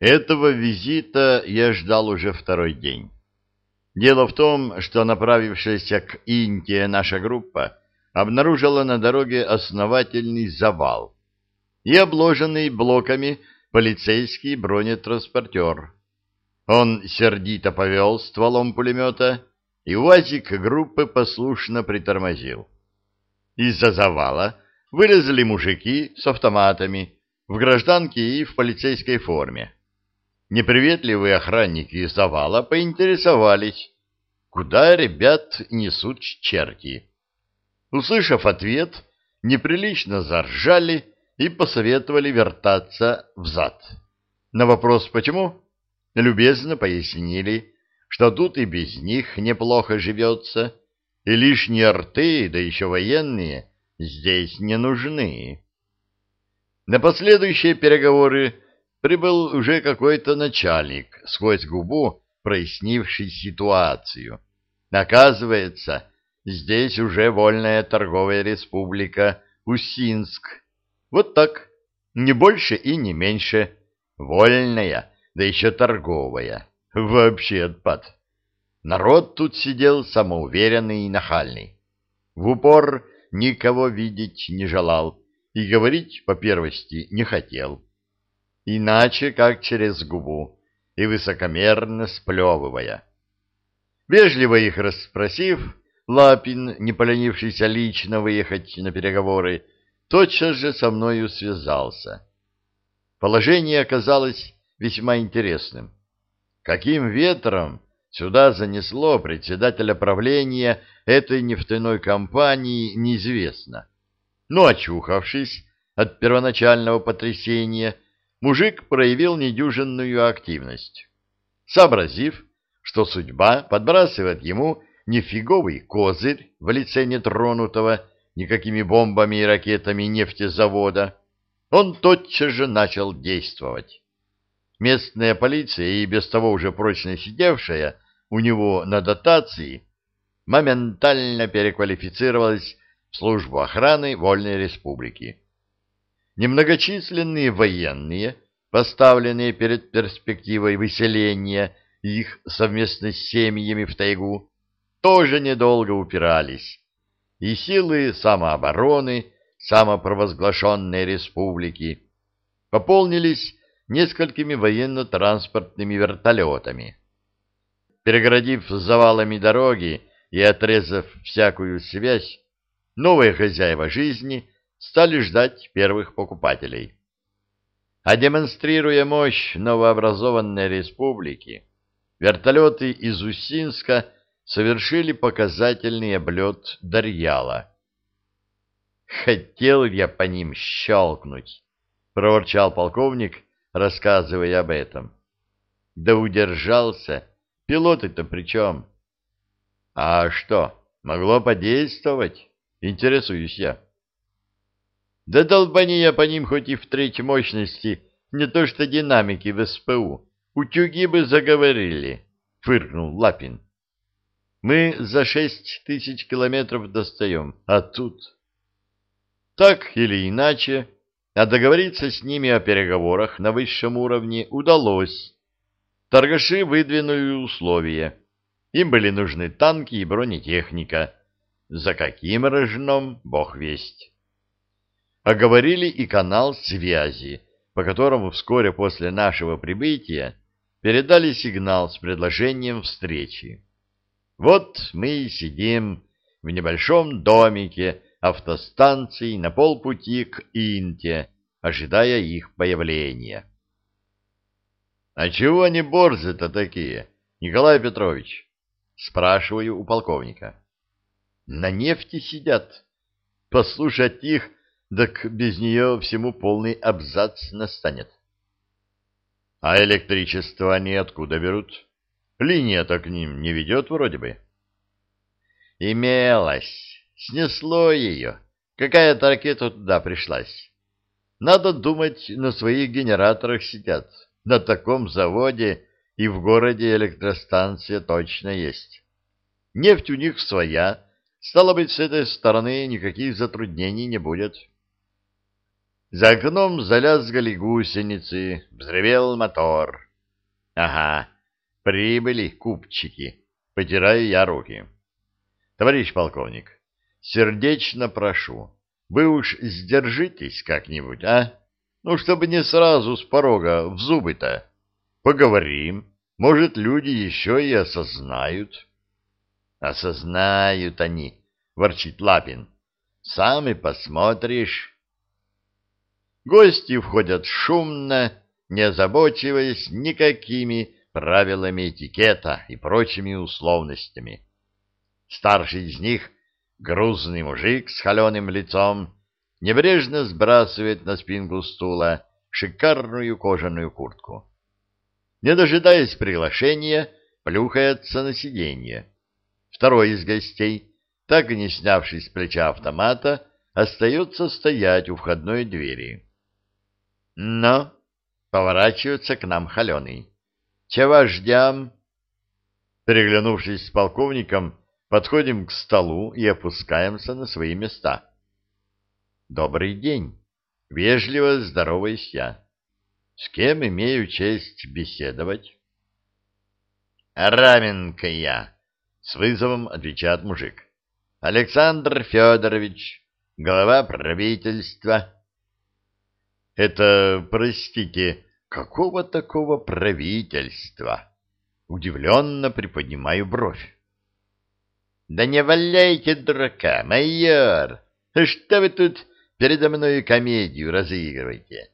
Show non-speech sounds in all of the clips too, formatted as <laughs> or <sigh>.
Этого визита я ждал уже второй день. Дело в том, что направившаяся к Инте наша группа обнаружила на дороге основательный завал и обложенный блоками полицейский бронетранспортер. Он сердито повел стволом пулемета, и УАЗик группы послушно притормозил. Из-за завала вылезли мужики с автоматами в гражданке и в полицейской форме. Неприветливые охранники завала поинтересовались, куда ребят несут черти. Услышав ответ, неприлично заржали и посоветовали вертаться взад. На вопрос «почему?» любезно пояснили, что тут и без них неплохо живется, и лишние рты, да еще военные, здесь не нужны. На последующие переговоры прибыл уже какой-то начальник, сквозь губу прояснивший ситуацию. Оказывается, здесь уже вольная торговая республика Усинск. Вот так, не больше и не меньше. Вольная, да еще торговая. Вообще отпад. Народ тут сидел самоуверенный и нахальный. В упор никого видеть не желал и говорить по первости не хотел иначе как через губу, и высокомерно сплевывая. Вежливо их расспросив, Лапин, не поленившийся лично выехать на переговоры, тотчас же со мною связался. Положение оказалось весьма интересным. Каким ветром сюда занесло председателя правления этой нефтяной компании, неизвестно. Но, очухавшись от первоначального потрясения, мужик проявил недюжинную активность. Сообразив, что судьба подбрасывает ему нефиговый козырь в лице нетронутого никакими бомбами и ракетами нефтезавода, он тотчас же начал действовать. Местная полиция, и без того уже прочно сидевшая у него на дотации, моментально переквалифицировалась в службу охраны Вольной Республики. Немногочисленные военные, поставленные перед перспективой выселения их совместно с семьями в тайгу, тоже недолго упирались, и силы самообороны самопровозглашенной республики пополнились несколькими военно-транспортными вертолетами. Перегородив завалами дороги и отрезав всякую связь, новые хозяева жизни стали ждать первых покупателей. А демонстрируя мощь новообразованной республики, вертолеты из Усинска совершили показательный облет Дарьяла. «Хотел я по ним щелкнуть», — проворчал полковник, рассказывая об этом. «Да удержался. Пилоты-то при чем?» «А что, могло подействовать?» — интересуюсь я. Да долбани я по ним хоть и в третьей мощности, не то что динамики в СПУ. Утюги бы заговорили, — фыркнул Лапин. Мы за шесть тысяч километров достаем, а тут... Так или иначе, а договориться с ними о переговорах на высшем уровне удалось. Торгаши выдвинули условия. Им были нужны танки и бронетехника. За каким рожном, бог весть оговорили и канал связи, по которому вскоре после нашего прибытия передали сигнал с предложением встречи. Вот мы и сидим в небольшом домике автостанции на полпути к Инте, ожидая их появления. — А чего они борзы-то такие, Николай Петрович? — спрашиваю у полковника. — На нефти сидят. Послушать их так без нее всему полный абзац настанет. А электричество они откуда берут? Линия-то к ним не ведет вроде бы. Имелась. Снесло ее. Какая-то ракета туда пришлась. Надо думать, на своих генераторах сидят. На таком заводе и в городе электростанция точно есть. Нефть у них своя. Стало быть, с этой стороны никаких затруднений не будет. За окном залязгали гусеницы, взревел мотор. Ага, прибыли купчики. Потираю я руки. Товарищ полковник, сердечно прошу, вы уж сдержитесь как-нибудь, а? Ну, чтобы не сразу с порога в зубы-то. Поговорим. Может, люди еще и осознают. Осознают они, ворчит Лапин. Сам и посмотришь. Гости входят шумно, не озабочиваясь никакими правилами этикета и прочими условностями. Старший из них, грузный мужик с холеным лицом, небрежно сбрасывает на спинку стула шикарную кожаную куртку. Не дожидаясь приглашения, плюхается на сиденье. Второй из гостей, так и не снявший с плеча автомата, остается стоять у входной двери. Но поворачивается к нам холеный. «Чего ждем?» Переглянувшись с полковником, подходим к столу и опускаемся на свои места. «Добрый день!» — вежливо здороваюсь я. «С кем имею честь беседовать?» «Раменка я!» — с вызовом отвечает мужик. «Александр Федорович, глава правительства». Это, простите, какого такого правительства? Удивленно приподнимаю бровь. Да не валяйте дурака, майор! Что вы тут передо мной комедию разыгрываете?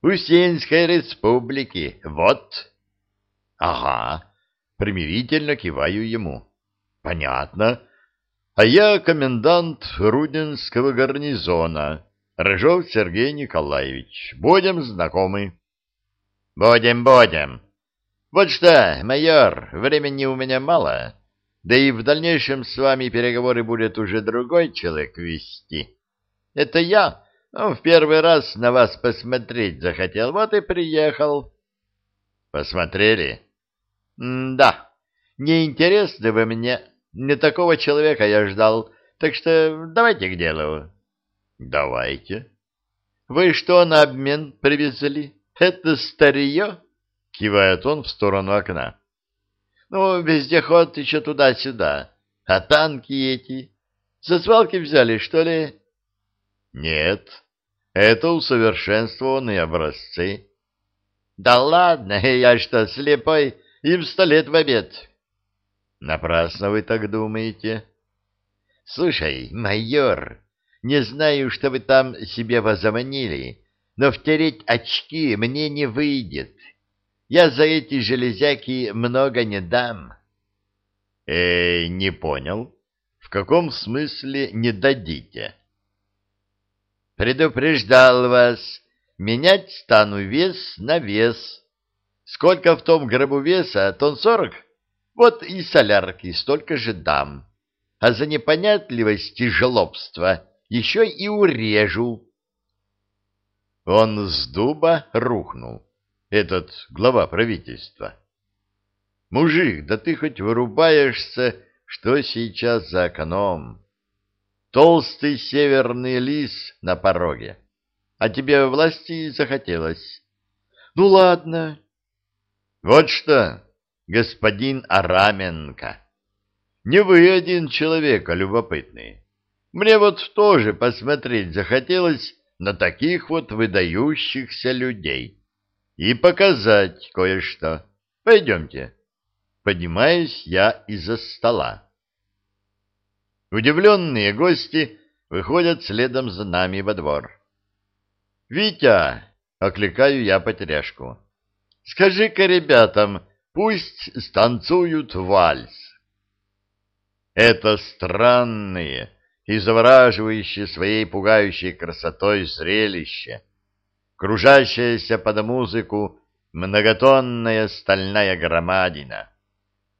Усенской республики, вот. Ага, примирительно киваю ему. Понятно. А я комендант Рудинского гарнизона. Рыжов Сергей Николаевич. Будем знакомы. Будем, будем. Вот что, майор, времени у меня мало, да и в дальнейшем с вами переговоры будет уже другой человек вести. Это я ну, в первый раз на вас посмотреть захотел, вот и приехал. Посмотрели? М да, неинтересны вы мне, не такого человека я ждал, так что давайте к делу. Давайте. Вы что на обмен привезли? Это старье? Кивает он в сторону окна. Ну, вездеход еще туда-сюда. А танки эти? Со свалки взяли, что ли? Нет, это усовершенствованные образцы. Да ладно, <laughs> я что, слепой? Им сто лет в обед. Напрасно вы так думаете. Слушай, майор, не знаю, что вы там себе возомнили, но втереть очки мне не выйдет. Я за эти железяки много не дам. Э, не понял. В каком смысле не дадите? Предупреждал вас. Менять стану вес на вес. Сколько в том гробу веса? Тон сорок? Вот и солярки столько же дам. А за непонятливость и жлобство еще и урежу. Он с дуба рухнул, этот глава правительства. Мужик, да ты хоть вырубаешься, что сейчас за окном. Толстый северный лис на пороге. А тебе власти захотелось. Ну ладно. Вот что, господин Араменко, не вы один человек, любопытный. Мне вот тоже посмотреть захотелось на таких вот выдающихся людей и показать кое-что. Пойдемте. Поднимаюсь я из-за стола. Удивленные гости выходят следом за нами во двор. «Витя!» — окликаю я потеряшку. «Скажи-ка ребятам, пусть станцуют вальс». Это странные и завораживающее своей пугающей красотой зрелище, кружащаяся под музыку многотонная стальная громадина.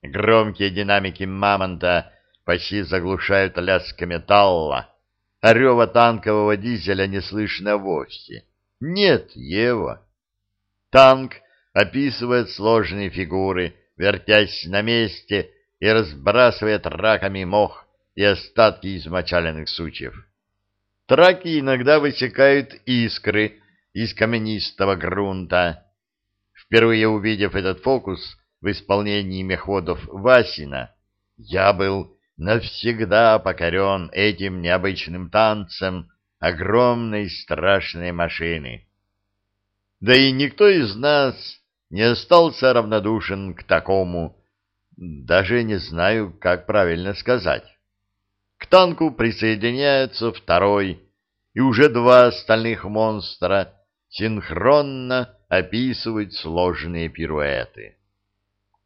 Громкие динамики мамонта почти заглушают лязг металла, а рева танкового дизеля не слышно вовсе. Нет его. Танк описывает сложные фигуры, вертясь на месте и разбрасывая раками мох, и остатки измочаленных сучьев. Траки иногда высекают искры из каменистого грунта. Впервые увидев этот фокус в исполнении меходов Васина, я был навсегда покорен этим необычным танцем огромной страшной машины. Да и никто из нас не остался равнодушен к такому, даже не знаю, как правильно сказать. Танку присоединяется второй, и уже два остальных монстра синхронно описывают сложные пируэты.